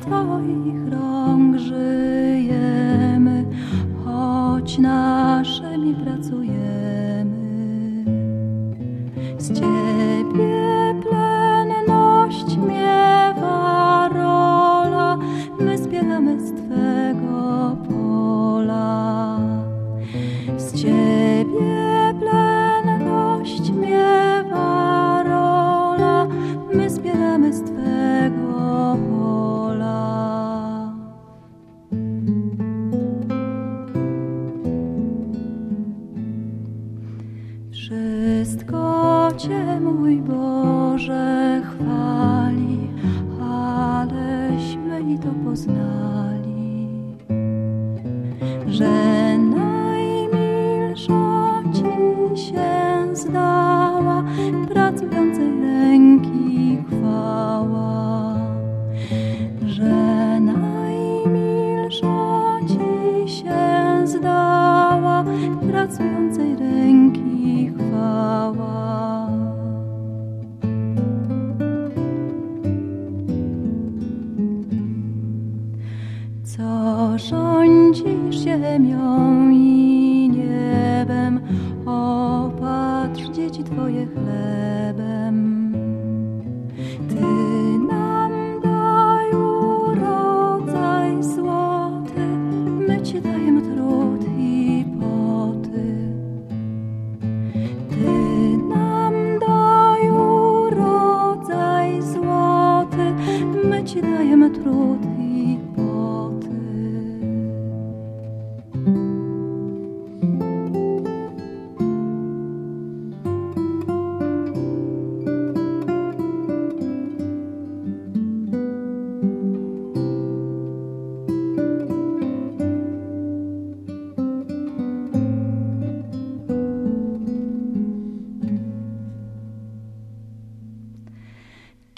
твоих. Wszystko Cię, mój Boże, chwali, aleśmy i to poznali, że najmilsza Ci się zdała, pracującej rządzisz ziemią i niebem, opatrz dzieci Twoje chlebem. Ty nam daj urodzaj złoty, my Ci dajemy trud i poty. Ty nam daj urodzaj złoty, my Ci dajemy trud i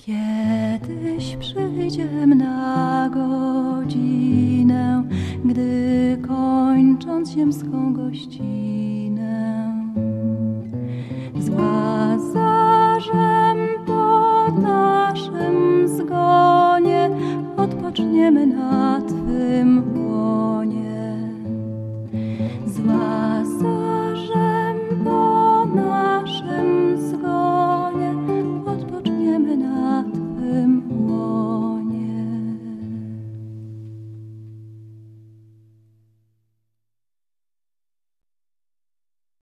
Kiedyś przyjdziem na godzinę, gdy kończąc ziemską gościnę,